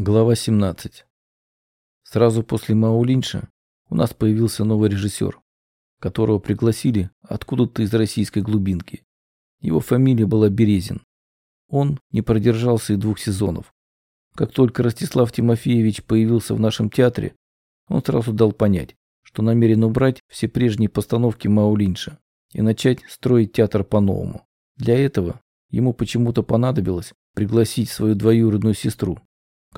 Глава 17. Сразу после Маулинша у нас появился новый режиссер, которого пригласили откуда-то из российской глубинки. Его фамилия была Березин. Он не продержался и двух сезонов. Как только Ростислав Тимофеевич появился в нашем театре, он сразу дал понять, что намерен убрать все прежние постановки Маулинша и начать строить театр по-новому. Для этого ему почему-то понадобилось пригласить свою двоюродную сестру,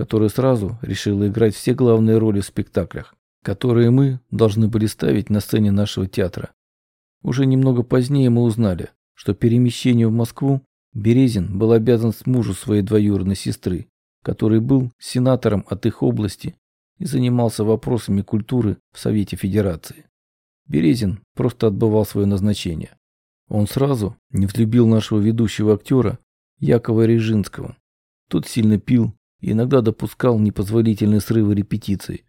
которая сразу решила играть все главные роли в спектаклях, которые мы должны были ставить на сцене нашего театра. Уже немного позднее мы узнали, что перемещению в Москву Березин был обязан с мужу своей двоюродной сестры, который был сенатором от их области и занимался вопросами культуры в Совете Федерации. Березин просто отбывал свое назначение. Он сразу не взлюбил нашего ведущего актера Якова Режинского. Тот сильно пил иногда допускал непозволительные срывы репетиций.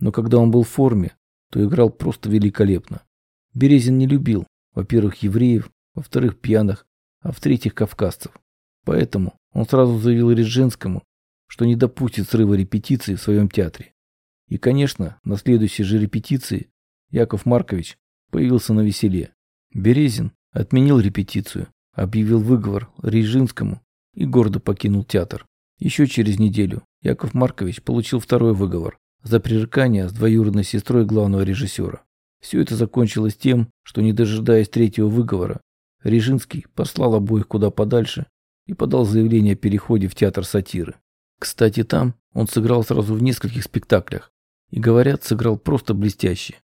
Но когда он был в форме, то играл просто великолепно. Березин не любил, во-первых, евреев, во-вторых, пьяных, а в-третьих, кавказцев. Поэтому он сразу заявил Режинскому, что не допустит срыва репетиций в своем театре. И, конечно, на следующей же репетиции Яков Маркович появился на веселе. Березин отменил репетицию, объявил выговор Режинскому и гордо покинул театр. Еще через неделю Яков Маркович получил второй выговор за пререкание с двоюродной сестрой главного режиссера. Все это закончилось тем, что, не дожидаясь третьего выговора, Режинский послал обоих куда подальше и подал заявление о переходе в театр сатиры. Кстати, там он сыграл сразу в нескольких спектаклях и, говорят, сыграл просто блестяще.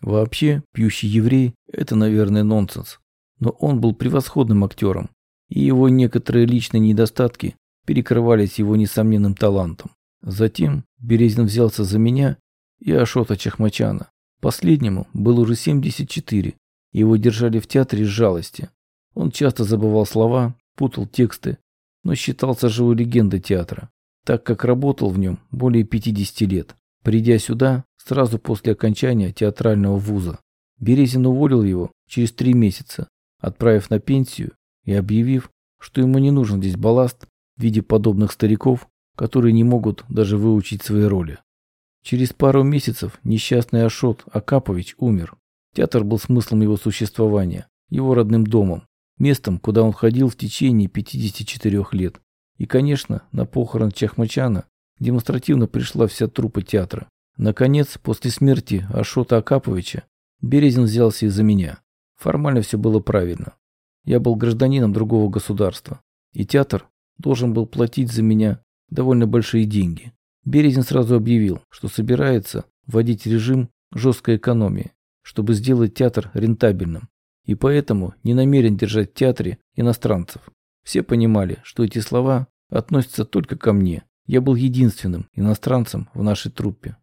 Вообще, пьющий еврей – это, наверное, нонсенс. Но он был превосходным актером, и его некоторые личные недостатки перекрывались его несомненным талантом. Затем Березин взялся за меня и Ашота Чахмачана. Последнему было уже 74, его держали в театре из жалости. Он часто забывал слова, путал тексты, но считался живой легендой театра, так как работал в нем более 50 лет. Придя сюда, сразу после окончания театрального вуза, Березин уволил его через три месяца, отправив на пенсию и объявив, что ему не нужен здесь балласт в виде подобных стариков, которые не могут даже выучить свои роли. Через пару месяцев несчастный Ашот Акапович умер. Театр был смыслом его существования, его родным домом, местом, куда он ходил в течение 54 лет. И, конечно, на похорон Чахмачана демонстративно пришла вся труппа театра. Наконец, после смерти Ашота Акаповича, Березин взялся из-за меня. Формально все было правильно. Я был гражданином другого государства, и театр должен был платить за меня довольно большие деньги. Березин сразу объявил, что собирается вводить режим жесткой экономии, чтобы сделать театр рентабельным, и поэтому не намерен держать в театре иностранцев. Все понимали, что эти слова относятся только ко мне. Я был единственным иностранцем в нашей труппе.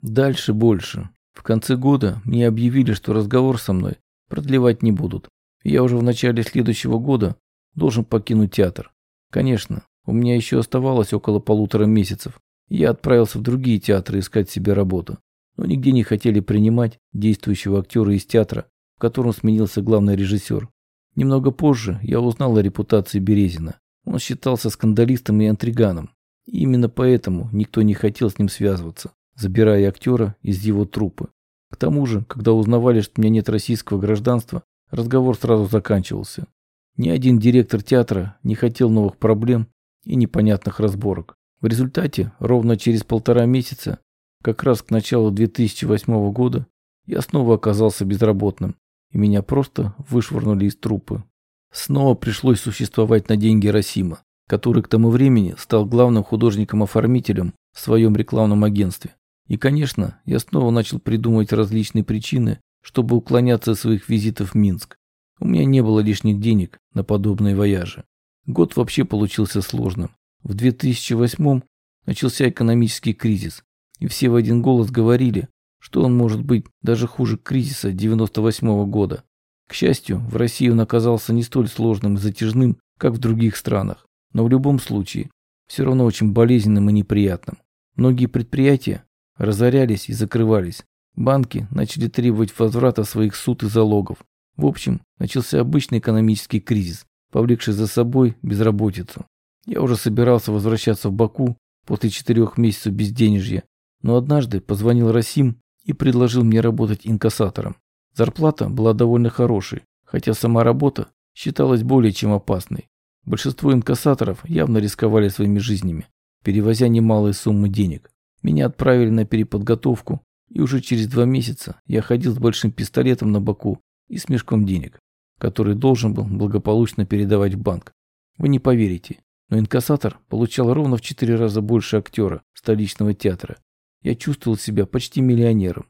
Дальше больше. В конце года мне объявили, что разговор со мной продлевать не будут. Я уже в начале следующего года должен покинуть театр. Конечно, у меня еще оставалось около полутора месяцев. Я отправился в другие театры искать себе работу, но нигде не хотели принимать действующего актера из театра, в котором сменился главный режиссер. Немного позже я узнал о репутации Березина. Он считался скандалистом и интриганом. И именно поэтому никто не хотел с ним связываться, забирая актера из его труппы. К тому же, когда узнавали, что у меня нет российского гражданства, разговор сразу заканчивался. Ни один директор театра не хотел новых проблем и непонятных разборок. В результате, ровно через полтора месяца, как раз к началу 2008 года, я снова оказался безработным, и меня просто вышвырнули из труппы. Снова пришлось существовать на деньги Расима, который к тому времени стал главным художником-оформителем в своем рекламном агентстве. И, конечно, я снова начал придумывать различные причины, чтобы уклоняться от своих визитов в Минск. У меня не было лишних денег на подобные вояжи. Год вообще получился сложным. В 2008 начался экономический кризис, и все в один голос говорили, что он может быть даже хуже кризиса 98 -го года. К счастью, в России он оказался не столь сложным и затяжным, как в других странах, но в любом случае все равно очень болезненным и неприятным. Многие предприятия разорялись и закрывались. Банки начали требовать возврата своих суд и залогов. В общем, начался обычный экономический кризис, повлекший за собой безработицу. Я уже собирался возвращаться в Баку, после четырех месяцев безденежья, но однажды позвонил Расим и предложил мне работать инкассатором. Зарплата была довольно хорошей, хотя сама работа считалась более чем опасной. Большинство инкассаторов явно рисковали своими жизнями, перевозя немалые суммы денег. Меня отправили на переподготовку, и уже через два месяца я ходил с большим пистолетом на боку и с мешком денег, который должен был благополучно передавать в банк. Вы не поверите, но инкассатор получал ровно в четыре раза больше актера столичного театра. Я чувствовал себя почти миллионером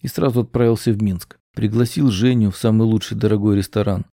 и сразу отправился в Минск. Пригласил Женю в самый лучший дорогой ресторан.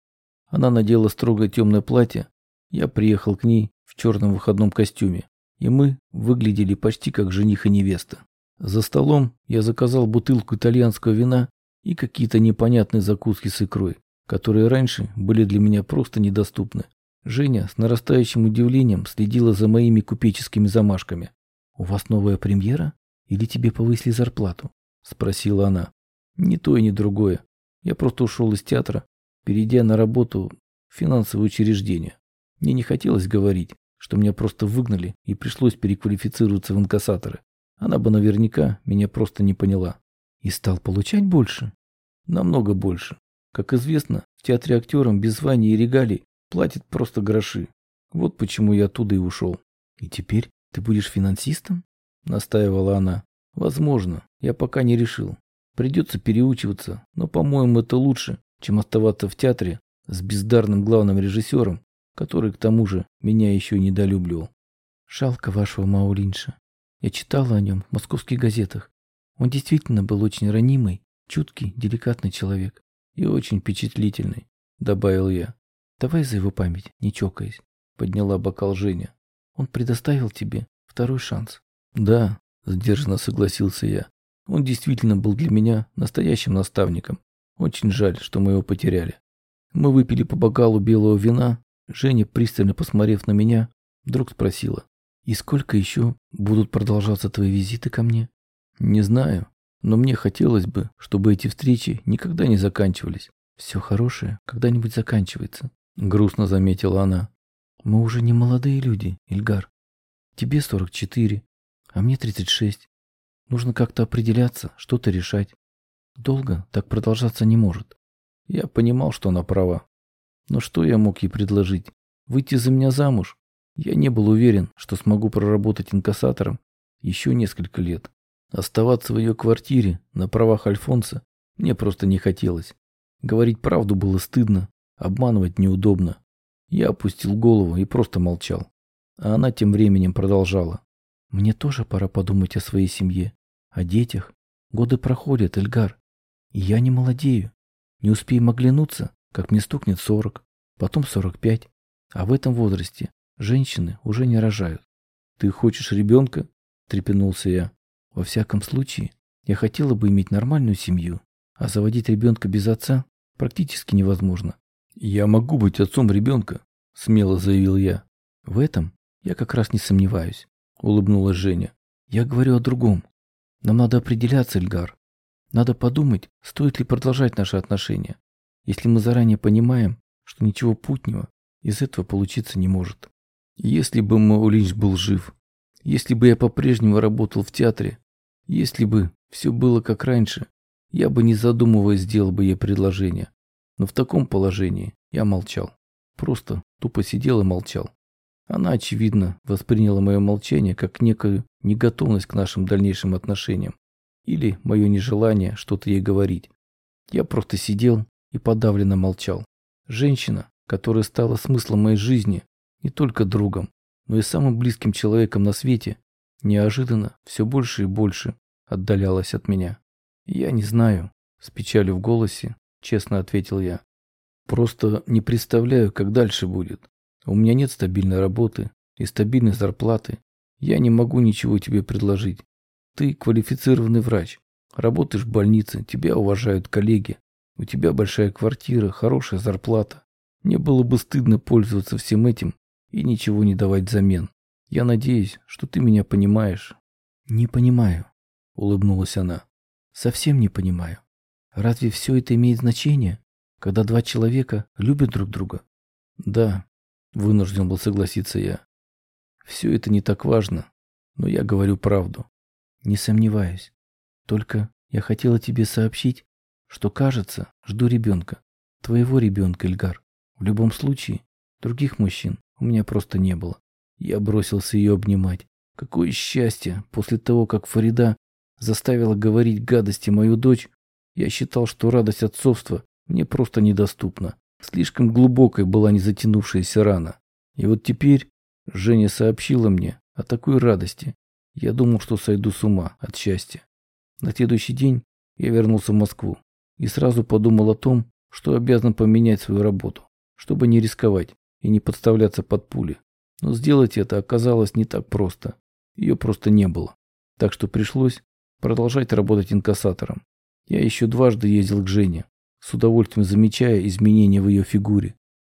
Она надела строгое темное платье. Я приехал к ней в черном выходном костюме и мы выглядели почти как жених и невеста. За столом я заказал бутылку итальянского вина и какие-то непонятные закуски с икрой, которые раньше были для меня просто недоступны. Женя с нарастающим удивлением следила за моими купеческими замашками. «У вас новая премьера? Или тебе повысили зарплату?» – спросила она. «Ни то и ни другое. Я просто ушел из театра, перейдя на работу в финансовое учреждение. Мне не хотелось говорить, что меня просто выгнали и пришлось переквалифицироваться в инкассаторы. Она бы наверняка меня просто не поняла. И стал получать больше? Намного больше. Как известно, в театре актерам без званий и регалий платят просто гроши. Вот почему я оттуда и ушел. И теперь ты будешь финансистом? Настаивала она. Возможно, я пока не решил. Придется переучиваться, но, по-моему, это лучше, чем оставаться в театре с бездарным главным режиссером который, к тому же, меня еще и недолюбливал. Жалко вашего Маулинша. Я читала о нем в московских газетах. Он действительно был очень ранимый, чуткий, деликатный человек. И очень впечатлительный, добавил я. Давай за его память, не чокаясь, подняла бокал Женя. Он предоставил тебе второй шанс. Да, сдержанно согласился я. Он действительно был для меня настоящим наставником. Очень жаль, что мы его потеряли. Мы выпили по бокалу белого вина, Женя, пристально посмотрев на меня, вдруг спросила. «И сколько еще будут продолжаться твои визиты ко мне?» «Не знаю, но мне хотелось бы, чтобы эти встречи никогда не заканчивались. Все хорошее когда-нибудь заканчивается», — грустно заметила она. «Мы уже не молодые люди, Ильгар. Тебе 44, а мне 36. Нужно как-то определяться, что-то решать. Долго так продолжаться не может». Я понимал, что она права. Но что я мог ей предложить? Выйти за меня замуж? Я не был уверен, что смогу проработать инкассатором еще несколько лет. Оставаться в ее квартире на правах Альфонса мне просто не хотелось. Говорить правду было стыдно, обманывать неудобно. Я опустил голову и просто молчал. А она тем временем продолжала. «Мне тоже пора подумать о своей семье, о детях. Годы проходят, Эльгар. И я не молодею. Не успеем оглянуться, как мне стукнет сорок, потом сорок пять, а в этом возрасте женщины уже не рожают. «Ты хочешь ребенка?» – трепенулся я. «Во всяком случае, я хотела бы иметь нормальную семью, а заводить ребенка без отца практически невозможно». «Я могу быть отцом ребенка», – смело заявил я. «В этом я как раз не сомневаюсь», – улыбнулась Женя. «Я говорю о другом. Нам надо определяться, Эльгар. Надо подумать, стоит ли продолжать наши отношения если мы заранее понимаем, что ничего путнего из этого получиться не может. Если бы Маулинч был жив, если бы я по-прежнему работал в театре, если бы все было как раньше, я бы не задумываясь сделал бы ей предложение. Но в таком положении я молчал. Просто тупо сидел и молчал. Она, очевидно, восприняла мое молчание как некую неготовность к нашим дальнейшим отношениям или мое нежелание что-то ей говорить. Я просто сидел и подавленно молчал. Женщина, которая стала смыслом моей жизни, не только другом, но и самым близким человеком на свете, неожиданно все больше и больше отдалялась от меня. «Я не знаю», — с печалью в голосе, честно ответил я. «Просто не представляю, как дальше будет. У меня нет стабильной работы и стабильной зарплаты. Я не могу ничего тебе предложить. Ты квалифицированный врач, работаешь в больнице, тебя уважают коллеги, у тебя большая квартира, хорошая зарплата. Мне было бы стыдно пользоваться всем этим и ничего не давать взамен. Я надеюсь, что ты меня понимаешь. Не понимаю, улыбнулась она. Совсем не понимаю. Разве все это имеет значение, когда два человека любят друг друга? Да, вынужден был согласиться я. Все это не так важно. но я говорю правду. Не сомневаюсь. Только я хотела тебе сообщить, что, кажется, жду ребенка. Твоего ребенка, Эльгар. В любом случае, других мужчин у меня просто не было. Я бросился ее обнимать. Какое счастье! После того, как Фарида заставила говорить гадости мою дочь, я считал, что радость отцовства мне просто недоступна. Слишком глубокой была незатянувшаяся рана. И вот теперь Женя сообщила мне о такой радости. Я думал, что сойду с ума от счастья. На следующий день я вернулся в Москву и сразу подумал о том, что обязан поменять свою работу, чтобы не рисковать и не подставляться под пули. Но сделать это оказалось не так просто. Ее просто не было. Так что пришлось продолжать работать инкассатором. Я еще дважды ездил к Жене, с удовольствием замечая изменения в ее фигуре.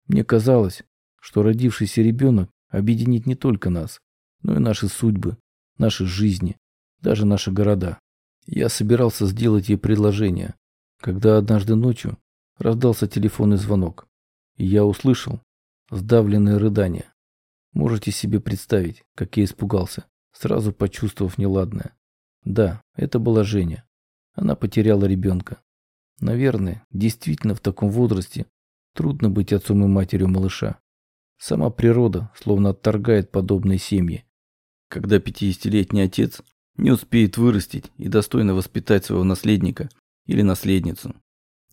Мне казалось, что родившийся ребенок объединит не только нас, но и наши судьбы, наши жизни, даже наши города. Я собирался сделать ей предложение, когда однажды ночью раздался телефонный звонок, и я услышал сдавленное рыдание. Можете себе представить, как я испугался, сразу почувствовав неладное. Да, это была Женя. Она потеряла ребенка. Наверное, действительно в таком возрасте трудно быть отцом и матерью малыша. Сама природа словно отторгает подобные семьи. Когда 50-летний отец не успеет вырастить и достойно воспитать своего наследника или наследницу.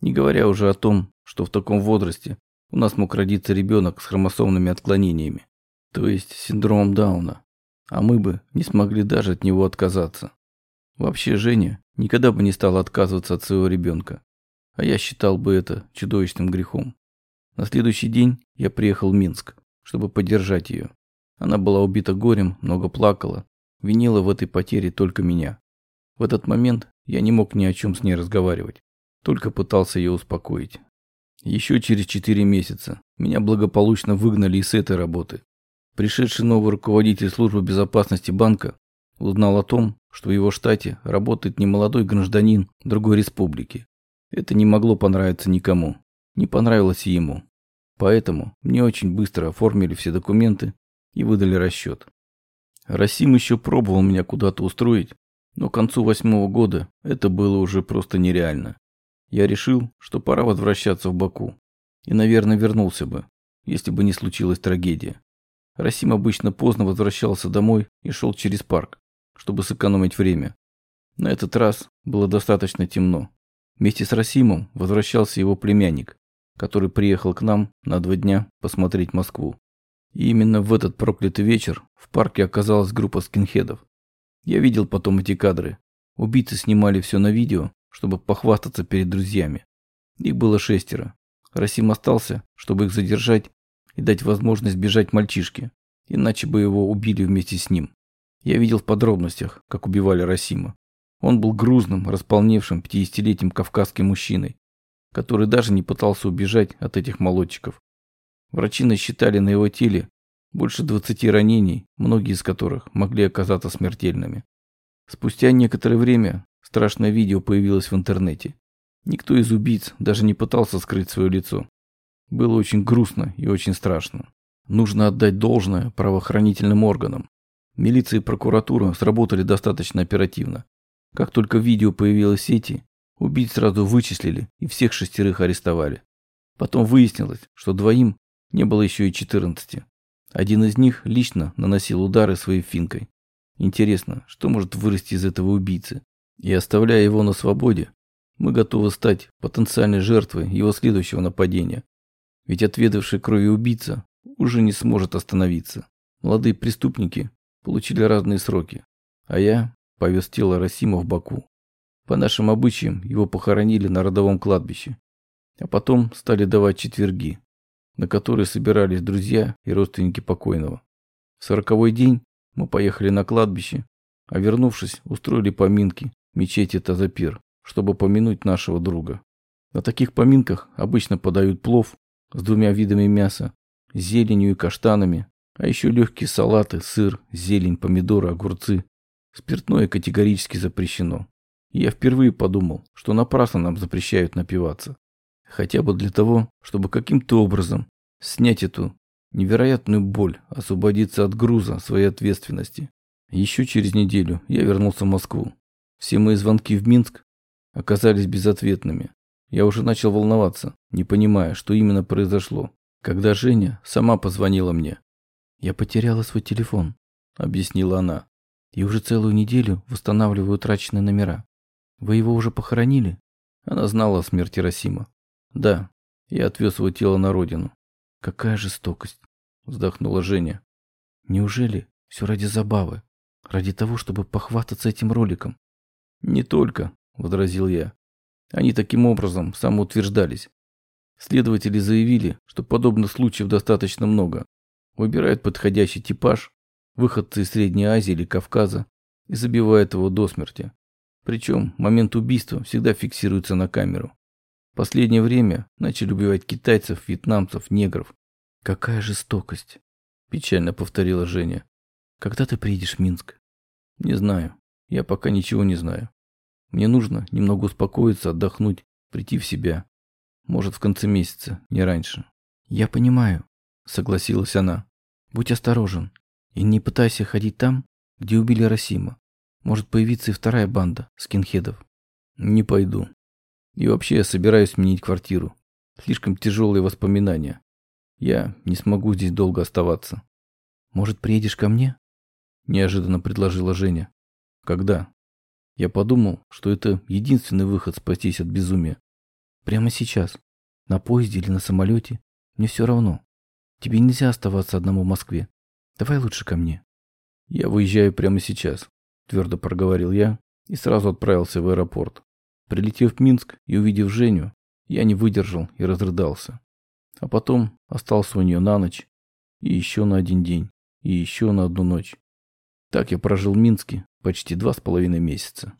Не говоря уже о том, что в таком возрасте у нас мог родиться ребенок с хромосомными отклонениями, то есть синдромом Дауна, а мы бы не смогли даже от него отказаться. Вообще Женя никогда бы не стала отказываться от своего ребенка, а я считал бы это чудовищным грехом. На следующий день я приехал в Минск, чтобы поддержать ее. Она была убита горем, много плакала, винила в этой потере только меня. В этот момент я не мог ни о чем с ней разговаривать, только пытался ее успокоить. Еще через четыре месяца меня благополучно выгнали из этой работы. Пришедший новый руководитель службы безопасности банка узнал о том, что в его штате работает немолодой гражданин другой республики. Это не могло понравиться никому. Не понравилось и ему. Поэтому мне очень быстро оформили все документы и выдали расчет. Расим еще пробовал меня куда-то устроить, но к концу восьмого года это было уже просто нереально. Я решил, что пора возвращаться в Баку. И, наверное, вернулся бы, если бы не случилась трагедия. Расим обычно поздно возвращался домой и шел через парк, чтобы сэкономить время. На этот раз было достаточно темно. Вместе с Расимом возвращался его племянник, который приехал к нам на два дня посмотреть Москву. И именно в этот проклятый вечер в парке оказалась группа скинхедов. Я видел потом эти кадры. Убийцы снимали все на видео, чтобы похвастаться перед друзьями. Их было шестеро. Расим остался, чтобы их задержать и дать возможность бежать мальчишке, иначе бы его убили вместе с ним. Я видел в подробностях, как убивали Расима. Он был грузным, располневшим пятидесятилетним кавказским мужчиной, который даже не пытался убежать от этих молодчиков. Врачи насчитали на его теле больше 20 ранений, многие из которых могли оказаться смертельными. Спустя некоторое время страшное видео появилось в интернете. Никто из убийц даже не пытался скрыть свое лицо. Было очень грустно и очень страшно. Нужно отдать должное правоохранительным органам. Милиция и прокуратура сработали достаточно оперативно. Как только видео появилось в сети, Убийц сразу вычислили и всех шестерых арестовали. Потом выяснилось, что двоим не было еще и 14. Один из них лично наносил удары своей финкой. Интересно, что может вырасти из этого убийцы? И оставляя его на свободе, мы готовы стать потенциальной жертвой его следующего нападения. Ведь отведавший крови убийца уже не сможет остановиться. Молодые преступники получили разные сроки, а я повез тело Расима в Баку. По нашим обычаям его похоронили на родовом кладбище, а потом стали давать четверги, на которые собирались друзья и родственники покойного. В сороковой день мы поехали на кладбище, а вернувшись, устроили поминки в мечети Тазапир, чтобы помянуть нашего друга. На таких поминках обычно подают плов с двумя видами мяса, зеленью и каштанами, а еще легкие салаты, сыр, зелень, помидоры, огурцы. Спиртное категорически запрещено я впервые подумал, что напрасно нам запрещают напиваться. Хотя бы для того, чтобы каким-то образом снять эту невероятную боль, освободиться от груза своей ответственности. Еще через неделю я вернулся в Москву. Все мои звонки в Минск оказались безответными. Я уже начал волноваться, не понимая, что именно произошло, когда Женя сама позвонила мне. «Я потеряла свой телефон», — объяснила она. «И уже целую неделю восстанавливаю утраченные номера. Вы его уже похоронили?» Она знала о смерти Расима. «Да, я отвез его тело на родину». «Какая жестокость!» — вздохнула Женя. «Неужели все ради забавы? Ради того, чтобы похвастаться этим роликом?» «Не только», — возразил я. Они таким образом самоутверждались. Следователи заявили, что подобных случаев достаточно много. Выбирают подходящий типаж, выходцы из Средней Азии или Кавказа, и забивают его до смерти. Причем момент убийства всегда фиксируется на камеру. Последнее время начали убивать китайцев, вьетнамцев, негров. «Какая жестокость!» – печально повторила Женя. «Когда ты приедешь в Минск?» «Не знаю. Я пока ничего не знаю. Мне нужно немного успокоиться, отдохнуть, прийти в себя. Может, в конце месяца, не раньше». «Я понимаю», – согласилась она. «Будь осторожен и не пытайся ходить там, где убили Расима. Может появиться и вторая банда скинхедов». «Не пойду. И вообще я собираюсь сменить квартиру. Слишком тяжелые воспоминания. Я не смогу здесь долго оставаться. Может, приедешь ко мне? Неожиданно предложила Женя. Когда? Я подумал, что это единственный выход спастись от безумия. Прямо сейчас. На поезде или на самолете. Мне все равно. Тебе нельзя оставаться одному в Москве. Давай лучше ко мне. Я выезжаю прямо сейчас, твердо проговорил я и сразу отправился в аэропорт. Прилетев в Минск и увидев Женю, я не выдержал и разрыдался. А потом остался у нее на ночь, и еще на один день, и еще на одну ночь. Так я прожил в Минске почти два с половиной месяца.